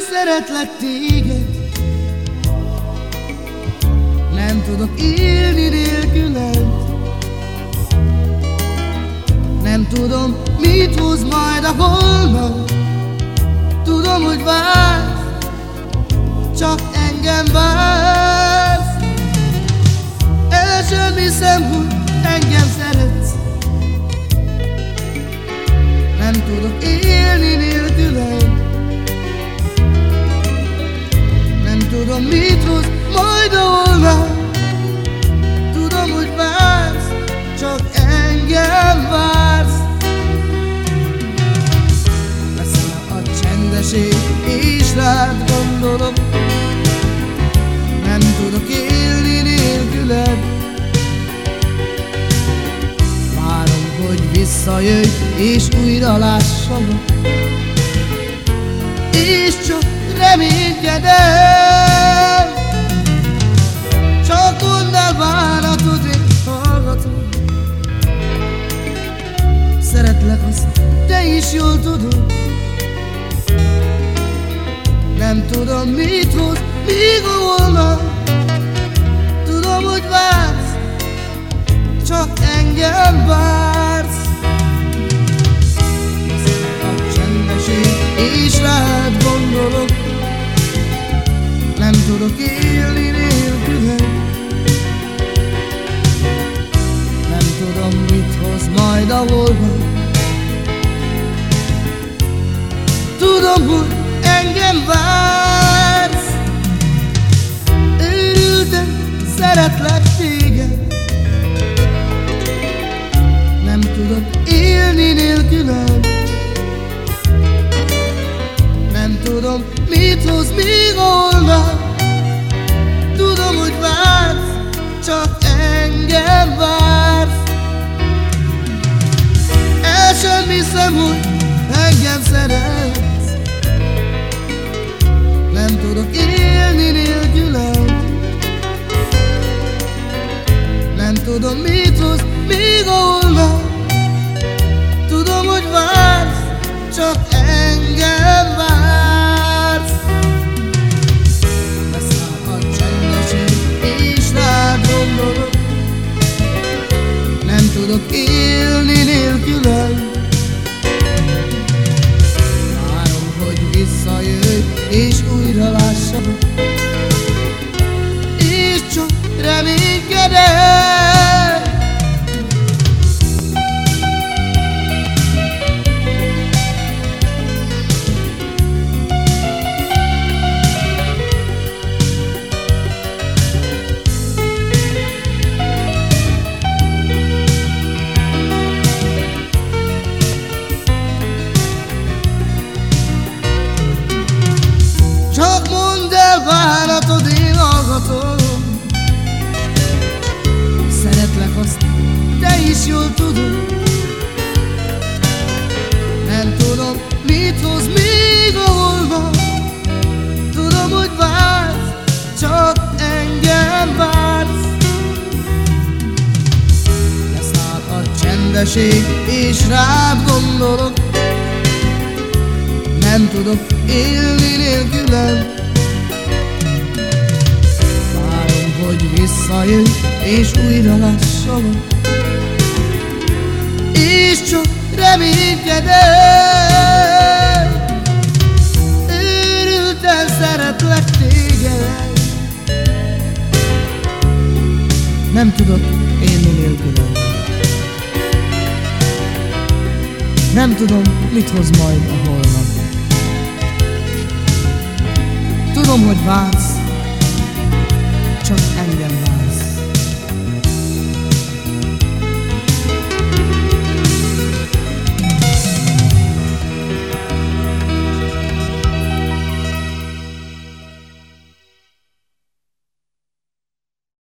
Szeretlek téged. Nem tudok élni nélküled. Nem tudom, mit hoz majd a holnap. Tudom, hogy vársz Csak engem vársz. El sem hiszem, hogy engem szeretsz engem vársz. Leszel a csendeség És rád gondolok. Nem tudok élni nélküled. Várom, hogy visszajöjj És újra lássalak És csak reménykedem Azt te is jól tudod Nem tudom, mit hoz, míg a holnap. Tudom, hogy vársz Csak engem vársz. A csendeség és rád gondolok. Nem tudok élni nélküled. Nem tudom, mit hoz majd a holnap Hogy engem vársz Őrülten szeretlek téged. Nem tudok élni nélküled. Nem tudom, mit hoz a holnap Tudom, hogy vársz Csak engem vársz. El sem hiszem, hogy engem szeretsz Nem tudok élni nélküled. Nem tudom, mit hoz még a bánatod, én hallgatom. Szeretlek azt, te is jól tudod. Nem tudom, mit hoz még a holnap. Tudom, hogy vársz, csak engem vársz. Leszáll a csendeség, és rád gondolok. Nem tudok élni nélküled hogy visszajöjj és újra lássalak És csak reménykedem Őrülten szeretlek téged. Nem tudok élni nélküled Nem tudom, mit hoz majd a holnap. Tudom, hogy vársz.